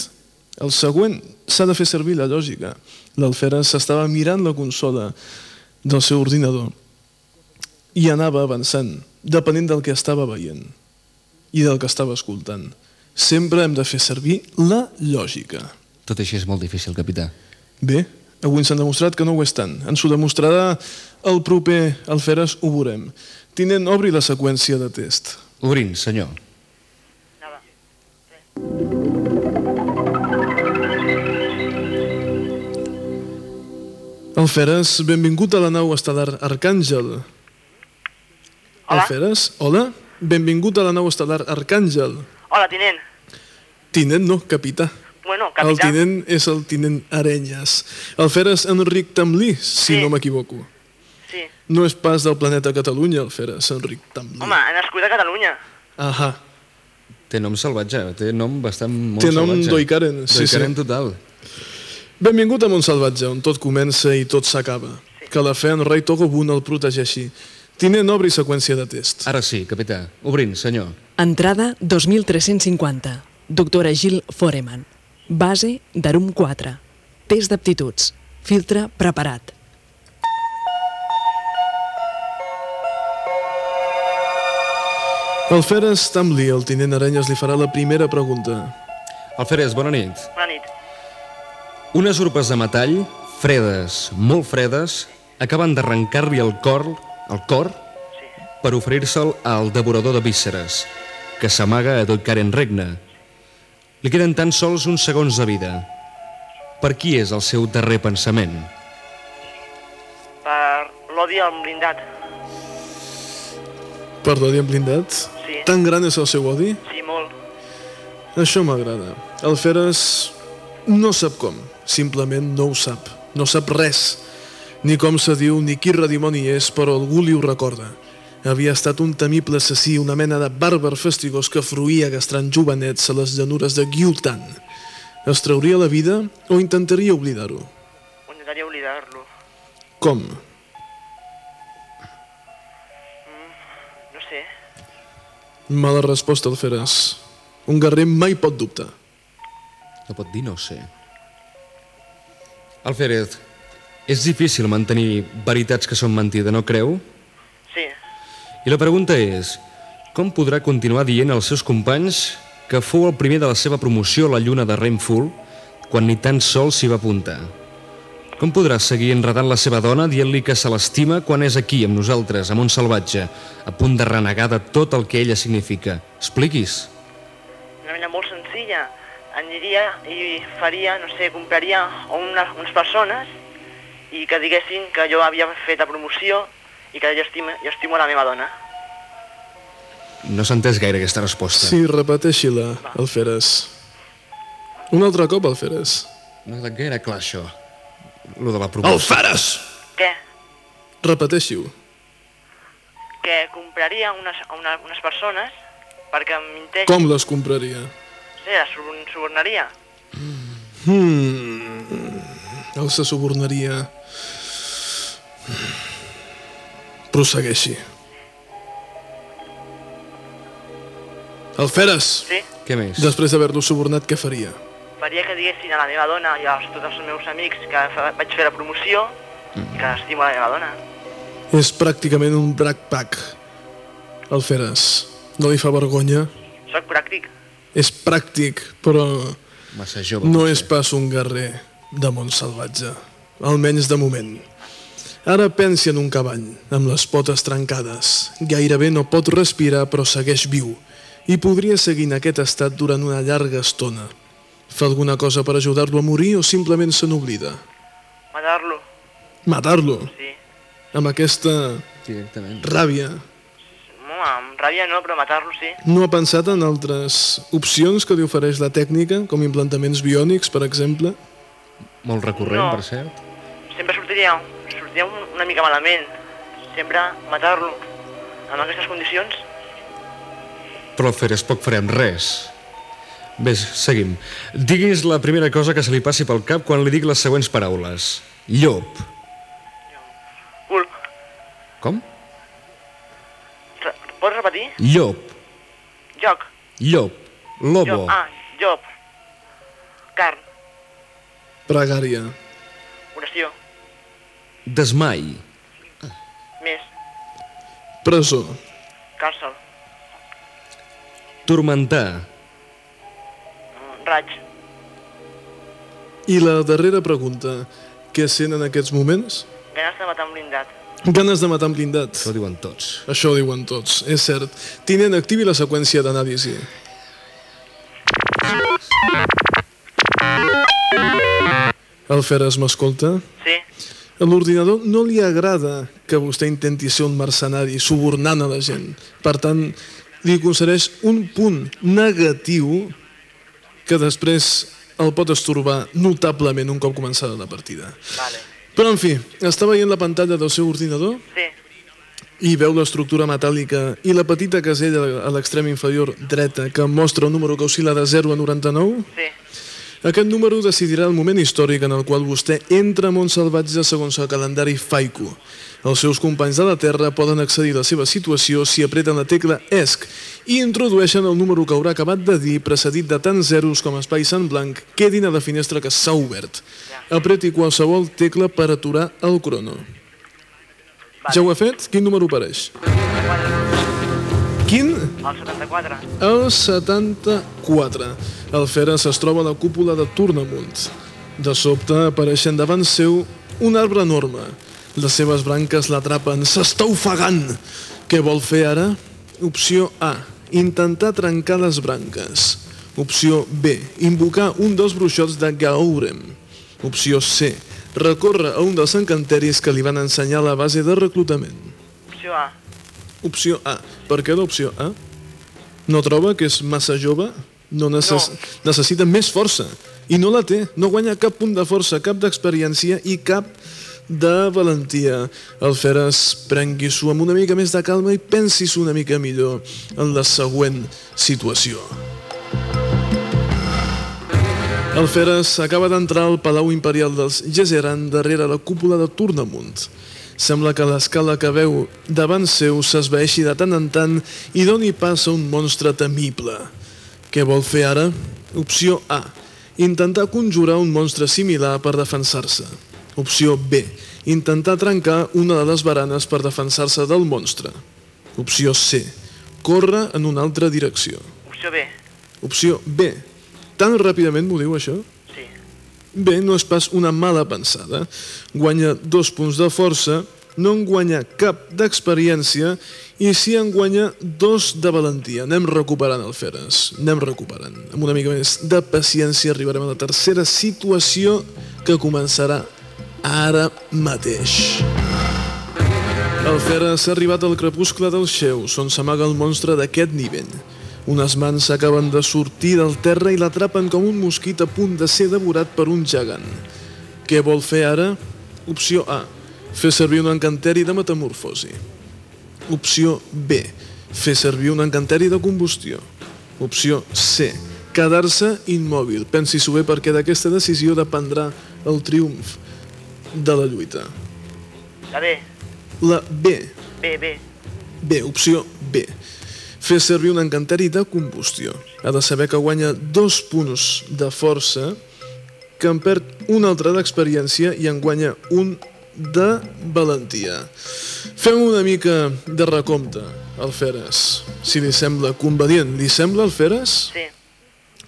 El següent s'ha de fer servir la lògica. L'Alferes estava mirant la consola del seu ordinador i anava avançant, depenent del que estava veient i del que estava escoltant. Sempre hem de fer servir la lògica. Tot així és molt difícil, capità. Bé, avui ens han demostrat que no ho és tant. Ens ho demostrarà el proper Alferes, ho veurem. Tinent, obri la seqüència de test. Obrint, senyor. Alferes, benvingut a la nau estel·lar Arcàngel. Hola. Alferes, hola. Benvingut a la nau estel·lar Arcàngel. Hola, tinent. Tinent no, capità. Bueno, El capità. tinent és el tinent Arenyes. Alferes Enric Tamlí, si Sí. no m'equivoco. Sí. No és pas del planeta Catalunya, Alferes Enric Tamlí. Home, ha nascut a Catalunya. Ahà. Té nom salvatge, té nom bastant molt Té nom salvatge. d'Oikaren, sí, D'Oikaren sí. total. Benvingut a Montsalvatge, on tot comença i tot s'acaba. Que la fe en rei Togobun el protegeixi. Tinent, obri seqüència de test. Ara sí, capità. Obrint, senyor. Entrada 2350. Doctora Gil Foreman. Base d'Arum 4. Test d'aptituds. Filtre preparat. El Feres Tamli, el tinent Arenyes, li farà la primera pregunta. Alferes, bona nit. Bona nit. Unes urpes de metall, fredes, molt fredes, acaben d'arrencar-li el cor, el cor per oferir-se'l al devorador de vísceres, que s'amaga a Doikaren Regne. Li queden tan sols uns segons de vida. Per qui és el seu darrer pensament? Per l'odi al blindat. Per l'odi en blindat? Sí. Tan gran és el seu odi? Sí, molt. Això m'agrada. El Feres no sap com, simplement no ho sap. No sap res. Ni com se diu, ni qui redimoni és, però algú li ho recorda. Havia estat un temible assassí, una mena de bàrbar fastigós que fruïa gastrant jovenets a les llanures de Gyultan. Es trauria la vida o intentaria oblidar-ho? Intentaria oblidar-lo. Com? Mala resposta, Alferes. Un guerrer mai pot dubtar. No pot dir no sé. Alférez, és difícil mantenir veritats que són mentida, no creu? Sí. I la pregunta és, com podrà continuar dient als seus companys que fou el primer de la seva promoció a la lluna de Rainfall quan ni tan sols s'hi va apuntar? Com podrà seguir enredant la seva dona dient-li que se l'estima quan és aquí amb nosaltres, a Montsalvatge, a punt de renegar de tot el que ella significa? Expliquis. D'una manera molt senzilla. Aniria i faria, no sé, compraria una, unes persones i que diguessin que jo havia fet la promoció i que jo estimo, jo estimo la meva dona. No s'ha entès gaire aquesta resposta. Sí, repeteixi-la, Alferes. Un altre cop, Alferes. No quedat gaire clar, això. Lo de la promoció. Alferes! Què? Repeteixi-ho. Que compraria unes, una, unes persones perquè m'intenti... Com les compraria? Sí, les suborn- subornaria. Hmm... El se subornaria... Prossegueixi. Alferes! Sí? Què més? Després d'haver-lo subornat, què faria? Faria que diguessin a la meva dona i a tots els meus amics que fa, vaig fer la promoció i que estimo la meva dona. És pràcticament un backpack. Alferes, no li fa vergonya? Soc pràctic. És pràctic, però Massa jove. no és pas un guerrer de món salvatge. Almenys de moment. Ara pensi en un cavall, amb les potes trencades. Gairebé no pot respirar, però segueix viu. I podria seguir en aquest estat durant una llarga estona. Fa alguna cosa per ajudar-lo a morir o simplement se n'oblida? Matar-lo. Matar-lo? Sí. Amb aquesta Directament. ràbia. No, amb ràbia no, però matar-lo sí. No ha pensat en altres opcions que li ofereix la tècnica, com implantaments biònics, per exemple? Molt recurrent, No. per cert. Sempre sortiria, sortiria un- una mica malament. Sempre matar-lo. En aquestes condicions. Però Alferes, poc farem res. Bé, seguim. Digui'ns la primera cosa que se li passi pel cap quan li dic les següents paraules. Llop. Cul. Com? Re pots repetir? Llop. Joc. Llop. Lobo. Joc. Ah, job. Carn. Pregària. Oració. Desmai. Més. Presó. Càrcel. Tormentar. Raig. I la darrera pregunta. Què sent en aquests moments? Ganes de matar un blindat. Ganes de matar en blindat. Això ho diuen tots. Això ho diuen tots, és cert. Tinent, activi la seqüència d'anàlisi. Alferes, m'escolta? Sí. A l'ordinador no li agrada que vostè intenti ser un mercenari subornant a la gent. Per tant, li concedeix un punt negatiu que després el pot estorbar notablement un cop començada la partida. Vale. Però, en fi, està veient la pantalla del seu ordinador Sí. i veu l'estructura metàl·lica i la petita casella a l'extrem inferior dreta que mostra un número que oscil·la de 0 a 99? Sí. Aquest número decidirà el moment històric en el qual vostè entra a Montsalvatge segons el calendari Faiku. Els seus companys de la Terra poden accedir a la seva situació si apreten la tecla ESC i introdueixen el número que haurà acabat de dir, precedit de tants zeros com espais en blanc, quedin a la finestra que s'ha obert. Apreti qualsevol tecla per aturar el crono. Ja ho ha fet? Quin número apareix? Quin? El 74. El 74. El Feres es troba a la cúpula de Tornamunt. De sobte apareixen davant seu un arbre enorme. Les seves branques l'atrapen. S'està ofegant. Què vol fer ara? Opció A. Intentar trencar les branques. Opció B. Invocar un dels bruixots de Gaurem. Opció C. Recórrer a un dels encanteris que li van ensenyar la base de reclutament. Opció A. Opció A. Per què l'opció A? No troba que és massa jove? No, necess... no. necessita més força. I no la té. No guanya cap punt de força, cap d'experiència i cap de valentia. El Feres prengui-s'ho amb una mica més de calma i pensi-s'ho una mica millor en la següent situació. El Feres acaba d'entrar al Palau Imperial dels Gesseran darrere la cúpula de Tornamunt. Sembla que l'escala que veu davant seu s'esvaeixi de tant en tant i doni pas a un monstre temible. Què vol fer ara? Opció A. Intentar conjurar un monstre similar per defensar-se. Opció B. Intentar trencar una de les baranes per defensar-se del monstre. Opció C. Córrer en una altra direcció. Opció B. Opció B. Tan ràpidament m'ho diu això? Sí. Bé, no és pas una mala pensada. Guanya dos punts de força, no en guanya cap d'experiència i sí en guanya dos de valentia. Anem recuperant el Feres, anem recuperant. Amb una mica més de paciència arribarem a la tercera situació que començarà ara mateix. El Feres ha arribat al crepuscle dels xeus, on s'amaga el monstre d'aquest nivell. Unes mans acaben de sortir del terra i l'atrapen com un mosquit a punt de ser devorat per un gegant. Què vol fer ara? Opció A. Fer servir un encanteri de metamorfosi. Opció B. Fer servir un encanteri de combustió. Opció C. Quedar-se immòbil. Pensi-s'ho bé perquè d'aquesta decisió dependrà el triomf de la lluita. La B. La B. B, B. B, opció B. Fer servir un encanteri de combustió. Ha de saber que guanya dos punts de força, que en perd un altre d'experiència i en guanya un de valentia. Fem una mica de recompte al Feres, si li sembla convenient. Li sembla al Feres? Sí.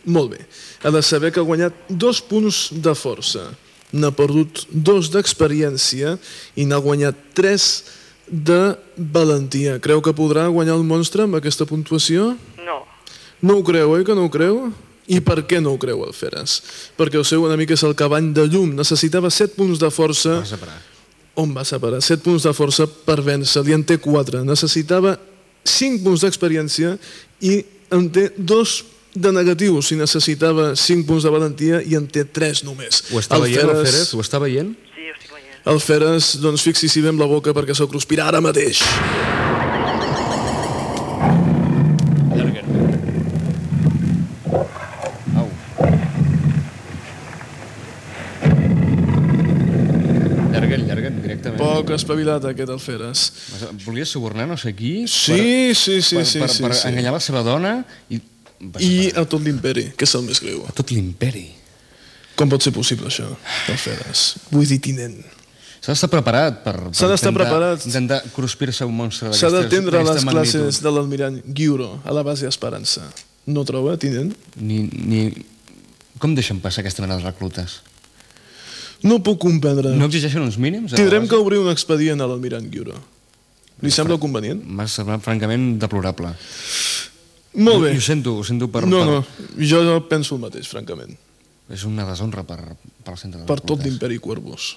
Molt bé. Ha de saber que ha guanyat dos punts de força. N'ha perdut dos d'experiència i n'ha guanyat tres de valentia. Creu que podrà guanyar el monstre amb aquesta puntuació? No. No ho creu, oi que no ho creu? I per què no ho creu el Feres? Perquè el seu enemic és el cavall de llum. Necessitava 7 punts de força... Va separar. On va separar? 7 punts de força per vèncer. Li en té 4. Necessitava 5 punts d'experiència i en té 2 de negatiu. Si necessitava 5 punts de valentia i en té 3 només. Ho està veient, el Feres? Ho està veient? Sí, ho estic veient. El Feres, doncs fixi-s'hi bé amb la boca perquè s'ho cruspirà ara mateix. Au. Directament. Poc espavilat aquest Alferes. Volia subornar no sé qui Sí, sí, sí, per, sí, per, sí, per sí. enganyar la seva dona i... I a tot l'imperi, que és el més greu. A tot l'imperi. Com pot ser possible això, Alferes? Vull dir, tinent. S'ha d'estar preparat per, per S'ha d'estar preparat. intentar cruspir-se un monstre S'ha d'aquestes d'atendre les d'aquesta classes magnitud. de l'almirant Giuro a la base Esperança. No troba, tinent? Ni, ni... Com deixen passar aquesta mena de reclutes? No puc comprendre. No exigeixen uns mínims? Tindrem que obrir un expedient a l'almirant Giuro. Li sembla convenient? M'ha semblat francament deplorable. Molt bé. I ho sento, ho sento per... No, per, no, jo no penso el mateix, francament. És una deshonra per, per al centre de Per tot l'imperi Cuervos.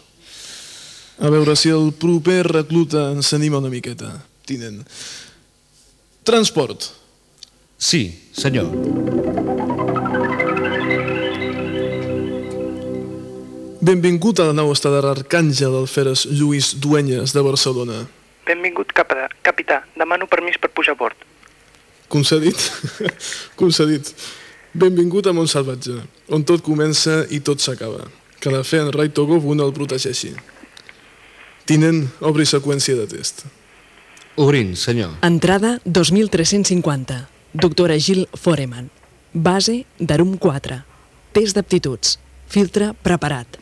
A veure si el proper recluta ens anima una miqueta, tinent. Transport. Sí, senyor. Benvingut a la nau estada Arcàngel Alferes Lluís Duenyes de Barcelona. Benvingut, capità. capità. Demano permís per pujar a bord. Concedit? *laughs* Concedit. Benvingut a Montsalvatge, on tot comença i tot s'acaba. Que la fe en Rai Togov un el protegeixi. Tinent, obri seqüència de test. Obrint, senyor. Entrada 2350. Doctora Gil Foreman. Base d'Arum 4. Test d'aptituds. Filtre preparat.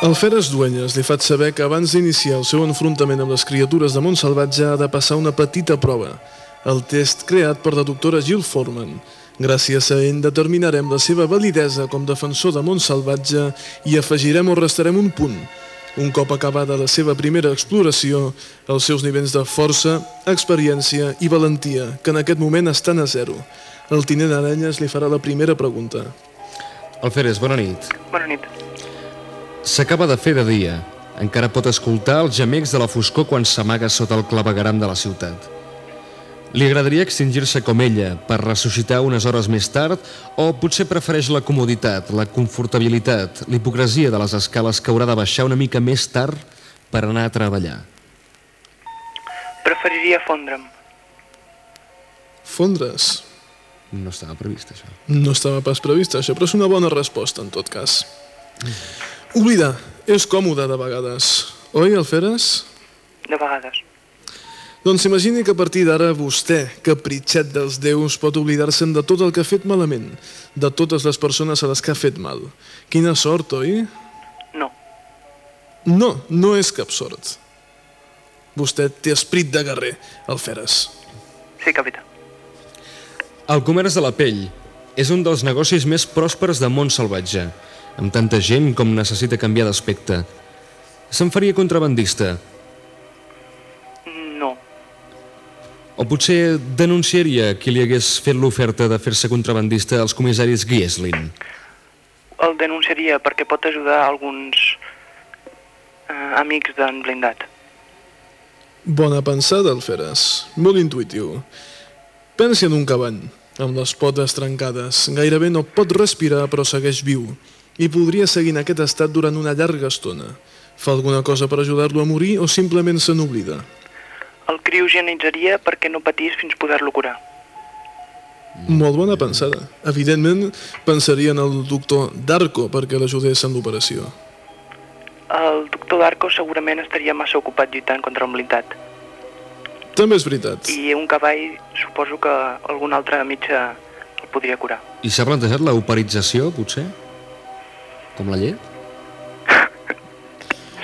El Feres Duenyes li faig saber que abans d'iniciar el seu enfrontament amb les criatures de Montsalvatge ha de passar una petita prova, el test creat per la doctora Jill Foreman. Gràcies a ell determinarem la seva validesa com defensor de Montsalvatge i afegirem o restarem un punt. Un cop acabada la seva primera exploració, els seus nivells de força, experiència i valentia, que en aquest moment estan a zero. El tinent Aranyes li farà la primera pregunta. Alferes, bona nit. Bona nit. S'acaba de fer de dia. Encara pot escoltar els gemecs de la foscor quan s'amaga sota el clavegaram de la ciutat. Li agradaria extingir-se com ella per ressuscitar unes hores més tard o potser prefereix la comoditat, la confortabilitat, l'hipocresia de les escales que haurà de baixar una mica més tard per anar a treballar. Preferiria fondre'm. Fondre's. No estava previst, això. No estava pas previst això, però és una bona resposta en tot cas. Oblidar és còmode de vegades, oi, Alferes? De vegades. Doncs imagini que a partir d'ara vostè, capritxet dels déus, pot oblidar-se'n de tot el que ha fet malament, de totes les persones a les que ha fet mal. Quina sort, oi? No. No, no és cap sort. Vostè té esprit de guerrer, Alferes. Sí, capità. El comerç de la pell és un dels negocis més pròspers de món salvatge, amb tanta gent com necessita canviar d'aspecte. Se'n faria contrabandista, No. o potser denunciaria qui li hagués fet l'oferta de fer-se contrabandista als comissaris Gieslin. El denunciaria perquè pot ajudar alguns eh, amics d'en blindat. Bona pensada, Alferes. Molt intuïtiu. Pensi en un cavall, amb les potes trencades. Gairebé no pot respirar, però segueix viu. I podria seguir en aquest estat durant una llarga estona. Fa alguna cosa per ajudar-lo a morir o simplement se n'oblida? El criogenitzaria perquè no patís fins poder-lo curar. Molt bona pensada. Evidentment, pensaria en el doctor Darko perquè l'ajudés en l'operació. El doctor Darko segurament estaria massa ocupat lluitant contra un blindat. També és veritat. I un cavall suposo que algun altre metge el podria curar. I s'ha plantejat la operització, potser? Com la llet? *laughs*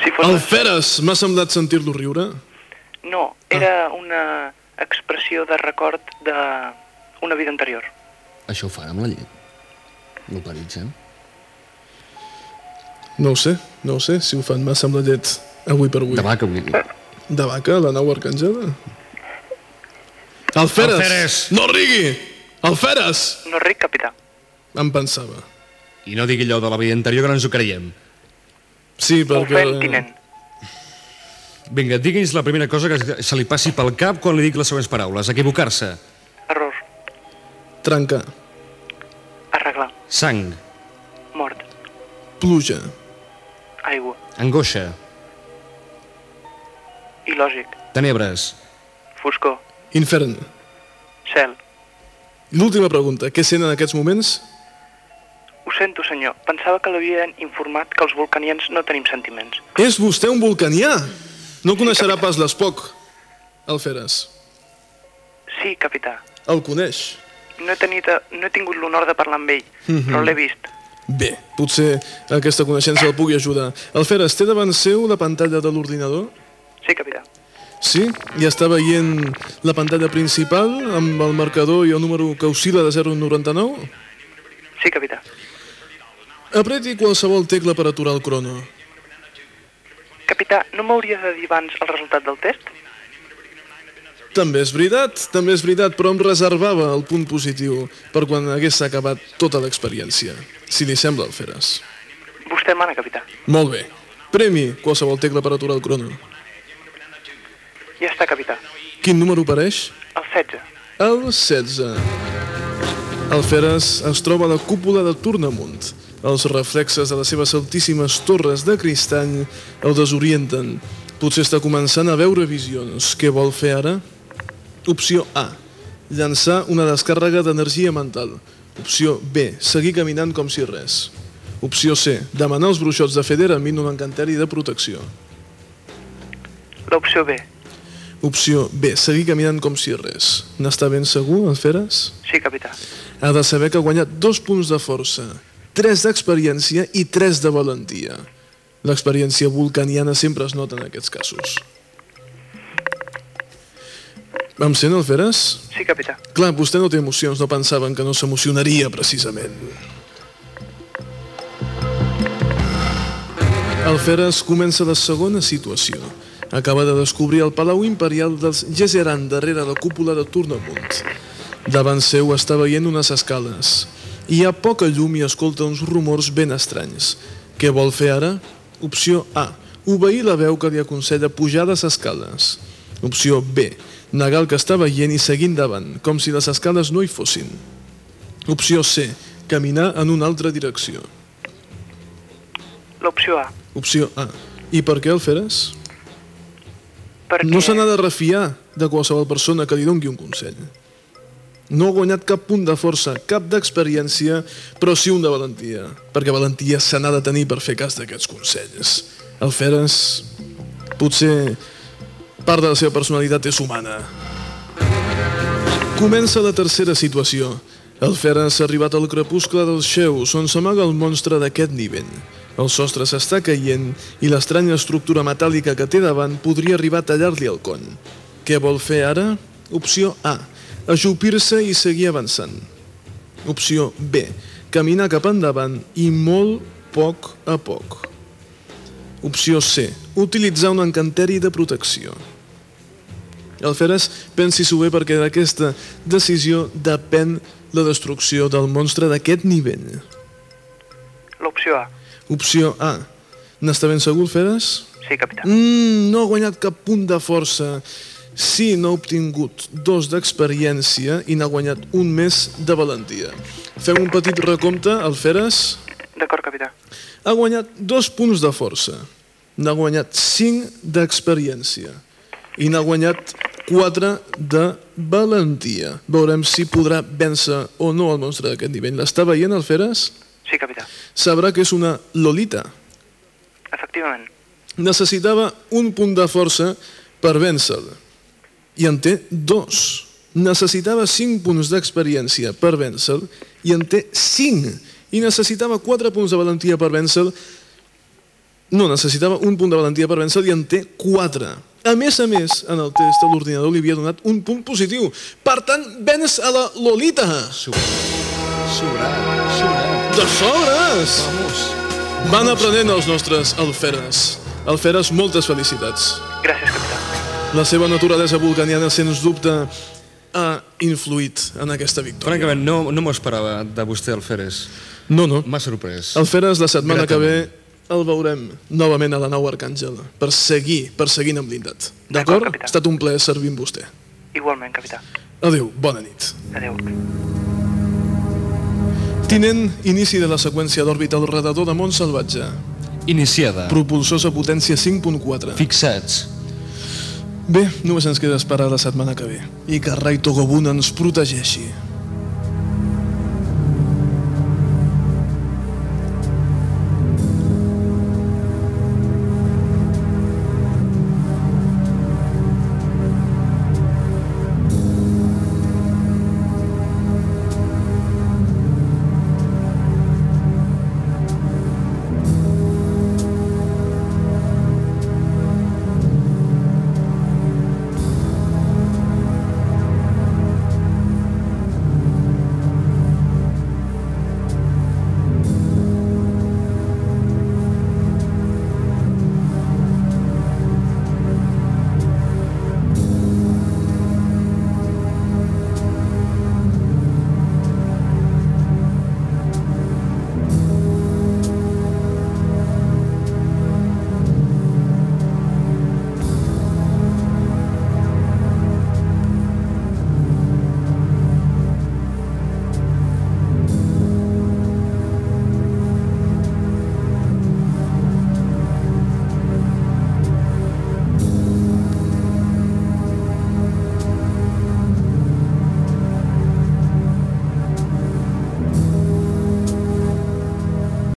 Si fos... Alferes! M'ha semblat sentir-lo riure. No, era una expressió de record d'una vida anterior. Això ho fan amb la llet. L'operitzen. No ho sé, no ho sé, si ho fan massa amb la llet avui per avui. De vaca, vull dir. De vaca, la nau arcangela? Alferes! Alferes! No rigui! Alferes! No ric, capità. Em pensava. I no digui allò de la vida anterior que no ens ho creiem. Sí, perquè... Tinent. Vinga, digui'ns la primera cosa que se li passi pel cap quan li dic les següents paraules. Equivocar-se. Error. Trencar. Arreglar. Sang. Mort. Pluja. Aigua. Angoixa. Il·lògic. Tenebres. Foscor. Infern. Cel. L'última pregunta. Què sent en aquests moments? Ho sento, senyor. Pensava que l'havien informat que els vulcanians no tenim sentiments. És vostè un vulcanià? No coneixerà pas l'Espoc, Alferes. Sí, capità. El coneix. No he, tenit, no he tingut l'honor de parlar amb ell, Mhm. però l'he vist. Bé, potser aquesta coneixença el pugui ajudar. Alferes, té davant seu la pantalla de l'ordinador? Sí, capità. Sí? I està veient la pantalla principal amb el marcador i el número que oscil·la de 0,99? Sí, capità. Apreti qualsevol tecla per aturar el crono. Capità, no m'hauria de dir abans el resultat del test? També és veritat, també és veritat, però em reservava el punt positiu per quan hagués acabat tota l'experiència. Si li sembla, Alferes. Vostè mana, capità. Molt bé. Premi qualsevol tecla per aturar el crono. Ja està, capità. Quin número apareix? El 16. El 16. Alferes es troba a la cúpula de Tornamunt. Els reflexes de les seves altíssimes torres de cristall el desorienten. Potser està començant a veure visions. Què vol fer ara? Opció A. Llançar una descàrrega d'energia mental. Opció B. Seguir caminant com si res. Opció C. Demanar als bruixots de Federamin un encanteri de protecció. L'opció B. Opció B. Seguir caminant com si res. N'està ben segur, Alferes? Sí, capità. ha de saber que ha guanyat dos punts de força, tres d'experiència i tres de valentia. L'experiència vulcaniana sempre es nota en aquests casos. Em sent, Alferes? Sí, capità. Clar, vostè no té emocions, no pensaven que no s'emocionaria, precisament. Alferes comença la segona situació. Acaba de descobrir el Palau Imperial dels Gesseran darrere la cúpula de Tornamunt. Davant seu està veient unes escales. Hi ha poca llum i escolta uns rumors ben estranys. Què vol fer ara? Opció A. Obeir la veu que li aconsella pujar les escales. Opció B. Negar el que està veient i seguir endavant, com si les escales no hi fossin. Opció C. Caminar en una altra direcció. L'opció A. Opció A. I per què el feres? Perquè... No se n'ha de refiar de qualsevol persona que li dongui un consell. No ha guanyat cap punt de força, cap d'experiència, però sí un de valentia, perquè valentia se n'ha de tenir per fer cas d'aquests consells. El Feres, potser part de la seva personalitat és humana. Comença la tercera situació. El Feres ha arribat al crepuscle dels xeus, on s'amaga el monstre d'aquest nivell. El sostre s'està caient i l'estranya estructura metàl·lica que té davant podria arribar a tallar-li el coll. Què vol fer ara? Opció A ajupir-se i seguir avançant. Opció B, caminar cap endavant i molt poc a poc. Opció C, utilitzar un encanteri de protecció. Alferes, pensi-s'ho bé perquè d'aquesta decisió depèn la destrucció del monstre d'aquest nivell. L'opció A. Opció A. N'està ben segur, Feres? Sí, capità. Mm, no ha guanyat cap punt de força. Sí, n'ha obtingut dos d'experiència i n'ha guanyat un més de valentia. Fem un petit recompte, Alferes. D'acord, capità. Ha guanyat dos punts de força. N'ha guanyat cinc d'experiència. I n'ha guanyat quatre de valentia. Veurem si podrà vèncer o no el monstre d'aquest nivell. L'està veient, Alferes? Sí, capità. Sabrà que és una Lolita. Efectivament. Necessitava un punt de força per vèncer i en té dos. Necessitava 5 punts d'experiència per vèncer i en té 5. I necessitava 4 punts de valentia per vèncer no, necessitava un punt de valentia per vèncer i en té 4. A més a més, en el test l'ordinador li havia donat un punt positiu. Per tant, venç a la Lolita. Sobrat, sobrat. De sobres! Vamos. Van aprenent els nostres alferes. Alferes, moltes felicitats. Gràcies, capità. La seva naturalesa vulcaniana, sens dubte, ha influït en aquesta victòria. Francament, no, no m'ho esperava de vostè, Alferes. No, no. M'ha sorprès. Alferes, la setmana que ve Gratament. el veurem novament a la nau Arcàngel per seguir, per seguir amb blindat. D'acord? Ha estat un plaer servir amb vostè. Igualment, capità. Adéu, bona nit. Adéu. Tinent, inici de la seqüència d'òrbita al redador de Mont Salvatge. Iniciada. Propulsors a potència 5.4. Fixats. Bé, només ens queda esperar la setmana que ve. I que Rai Togobun ens protegeixi.